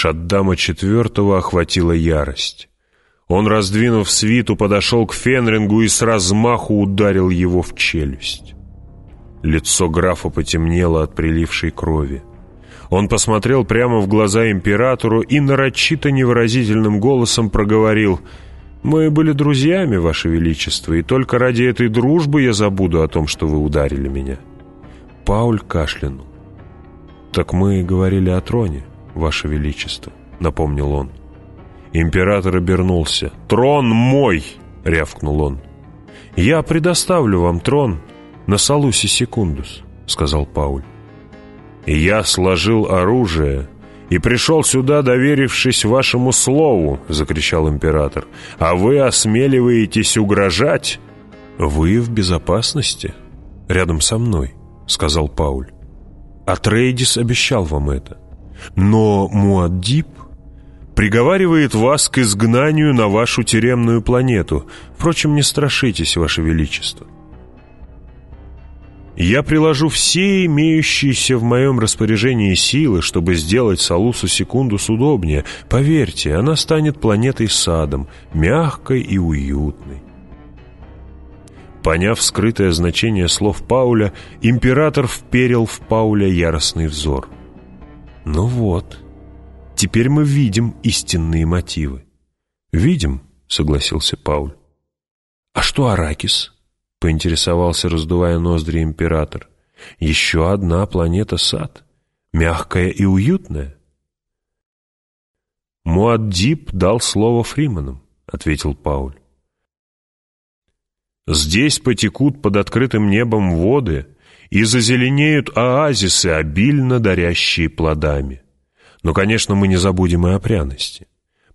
Шаддама четвертого охватила ярость. Он, раздвинув свиту, подошел к Фенрингу и с размаху ударил его в челюсть. Лицо графа потемнело от прилившей крови. Он посмотрел прямо в глаза императору и нарочито невыразительным голосом проговорил «Мы были друзьями, Ваше Величество, и только ради этой дружбы я забуду о том, что вы ударили меня». Пауль кашлянул. «Так мы говорили о троне, Ваше Величество», — напомнил он. Император обернулся. «Трон мой!» — рявкнул он. «Я предоставлю вам трон на Салусе Секундус», — сказал Пауль. «Я сложил оружие и пришел сюда, доверившись вашему слову», — закричал император. «А вы осмеливаетесь угрожать?» «Вы в безопасности? Рядом со мной», — сказал Пауль. «Атрейдис обещал вам это. Но Муаддиб приговаривает вас к изгнанию на вашу тюремную планету. Впрочем, не страшитесь, ваше величество. Я приложу все имеющиеся в моем распоряжении силы, чтобы сделать Салусу Секундус удобнее. Поверьте, она станет планетой-садом, мягкой и уютной. Поняв скрытое значение слов Пауля, император вперил в Пауля яростный взор. «Ну вот», Теперь мы видим истинные мотивы. «Видим», — согласился Пауль. «А что Аракис?» — поинтересовался, раздувая ноздри император. «Еще одна планета-сад, мягкая и уютная». «Муаддиб дал слово Фриманам», — ответил Пауль. «Здесь потекут под открытым небом воды и зазеленеют оазисы, обильно дарящие плодами». Но, конечно, мы не забудем и о пряности.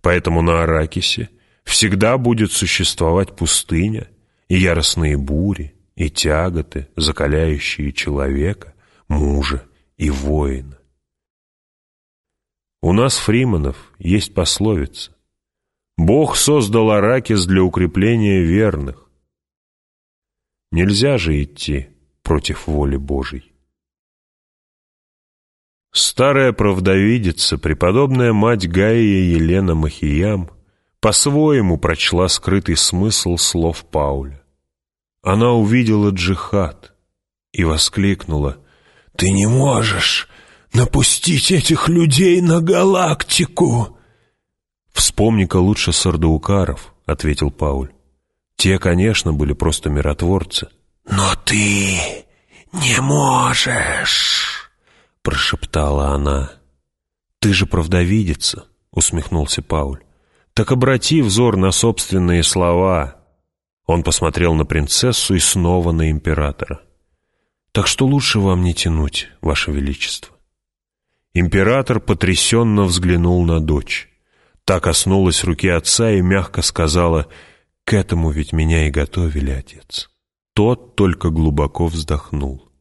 Поэтому на Аракисе всегда будет существовать пустыня и яростные бури, и тяготы, закаляющие человека, мужа и воина. У нас, фриманов, есть пословица. Бог создал Аракис для укрепления верных. Нельзя же идти против воли Божьей. Старая правдовидица, преподобная мать Гаия Елена Махиям, по-своему прочла скрытый смысл слов Пауля. Она увидела джихад и воскликнула «Ты не можешь напустить этих людей на галактику!» «Вспомни-ка лучше сардаукаров», — ответил Пауль. «Те, конечно, были просто миротворцы». «Но ты не можешь!» прошептала она. «Ты же правдовидица», — усмехнулся Пауль. «Так обрати взор на собственные слова». Он посмотрел на принцессу и снова на императора. «Так что лучше вам не тянуть, ваше величество». Император потрясенно взглянул на дочь. Та коснулась руки отца и мягко сказала, «К этому ведь меня и готовили, отец». Тот только глубоко вздохнул.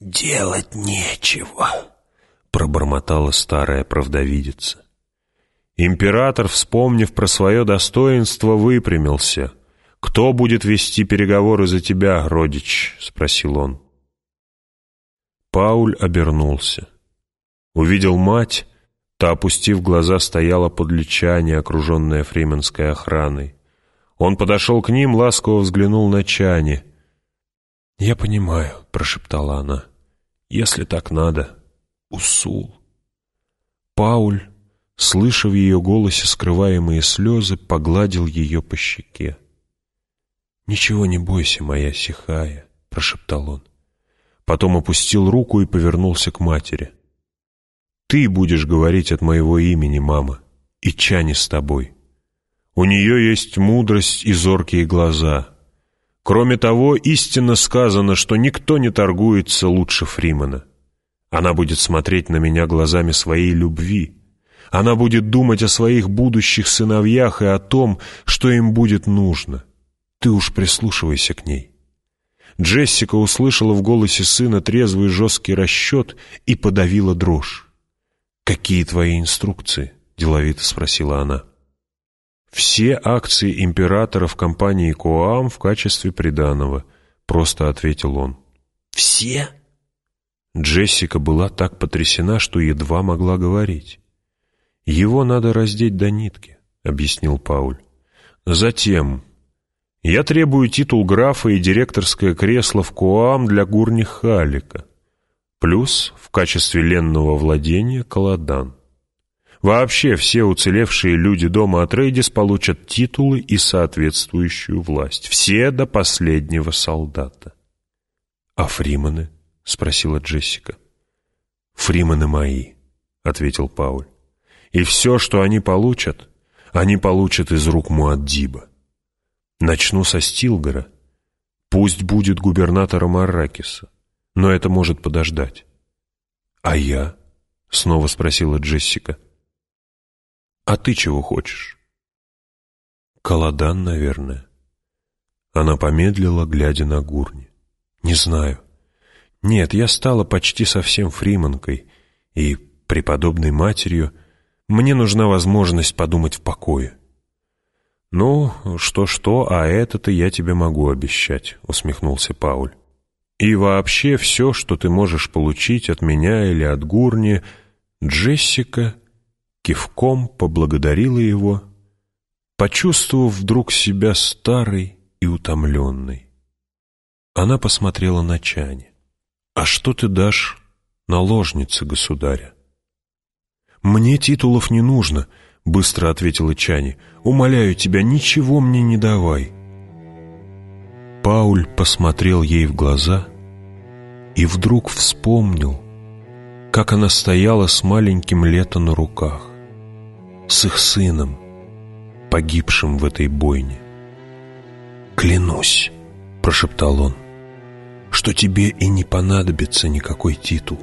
«Делать нечего», — пробормотала старая правдовидица. Император, вспомнив про свое достоинство, выпрямился. «Кто будет вести переговоры за тебя, родич?» — спросил он. Пауль обернулся. Увидел мать, та, опустив глаза, стояла под личане, окруженная фрименской охраной. Он подошел к ним, ласково взглянул на Чани — «Я понимаю», — прошептала она. «Если так надо. Усул». Пауль, слыша в ее голосе скрываемые слезы, погладил ее по щеке. «Ничего не бойся, моя сихая», — прошептал он. Потом опустил руку и повернулся к матери. «Ты будешь говорить от моего имени, мама, и Чани с тобой. У нее есть мудрость и зоркие глаза». Кроме того, истинно сказано, что никто не торгуется лучше Фримана. Она будет смотреть на меня глазами своей любви. Она будет думать о своих будущих сыновьях и о том, что им будет нужно. Ты уж прислушивайся к ней. Джессика услышала в голосе сына трезвый жесткий расчет и подавила дрожь. «Какие твои инструкции?» — деловито спросила она. «Все акции императора в компании Коам в качестве приданого», — просто ответил он. «Все?» Джессика была так потрясена, что едва могла говорить. Его надо раздеть до нитки, объяснил Пауль. Затем я требую титул графа и директорское кресло в Куам для гурни Халика, плюс в качестве ленного владения Каладан. Вообще все уцелевшие люди дома Атрейдис получат титулы и соответствующую власть. Все до последнего солдата. — А фримены? — спросила Джессика. — Фримены мои, — ответил Пауль. — И все, что они получат, они получат из рук Муаддиба. Начну со Стилгора. Пусть будет губернатором Арракиса, но это может подождать. — А я? — снова спросила Джессика. — «А ты чего хочешь?» «Каладан, наверное». Она помедлила, глядя на Гурни. «Не знаю. Нет, я стала почти совсем фриманкой и преподобной матерью. Мне нужна возможность подумать в покое». «Ну, что-что, а это-то я тебе могу обещать», — усмехнулся Пауль. «И вообще все, что ты можешь получить от меня или от Гурни, Джессика кивком поблагодарила его, почувствовав вдруг себя старой и утомленной. Она посмотрела на Чане. «А что ты дашь наложнице государя?» «Мне титулов не нужно», — быстро ответила Чани. «Умоляю тебя, ничего мне не давай». Пауль посмотрел ей в глаза и вдруг вспомнил, как она стояла с маленьким лето на руках с их сыном, погибшим в этой бойне. «Клянусь», — прошептал он, — «что тебе и не понадобится никакой титул.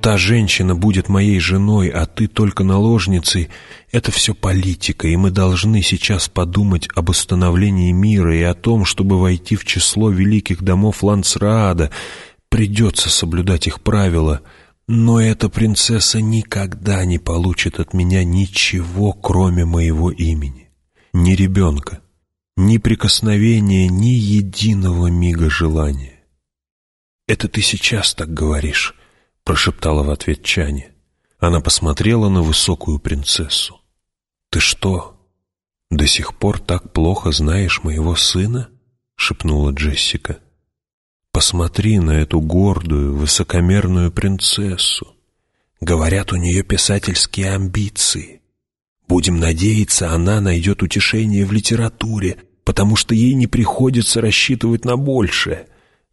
Та женщина будет моей женой, а ты только наложницей. Это все политика, и мы должны сейчас подумать об установлении мира и о том, чтобы войти в число великих домов Лансраада. Придется соблюдать их правила — но эта принцесса никогда не получит от меня ничего, кроме моего имени. Ни ребенка, ни прикосновения, ни единого мига желания. «Это ты сейчас так говоришь», — прошептала в ответ Чани. Она посмотрела на высокую принцессу. «Ты что, до сих пор так плохо знаешь моего сына?» — шепнула Джессика. Посмотри на эту гордую, высокомерную принцессу. Говорят, у нее писательские амбиции. Будем надеяться, она найдет утешение в литературе, потому что ей не приходится рассчитывать на большее.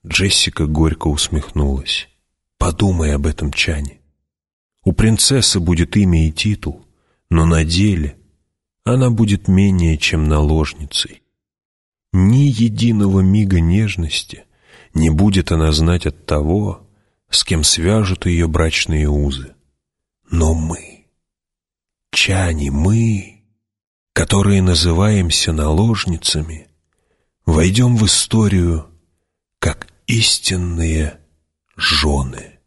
Джессика горько усмехнулась. Подумай об этом, Чани. У принцессы будет имя и титул, но на деле она будет менее, чем наложницей. Ни единого мига нежности, не будет она знать от того, с кем свяжут ее брачные узы. Но мы, чани мы, которые называемся наложницами, войдем в историю как истинные жены.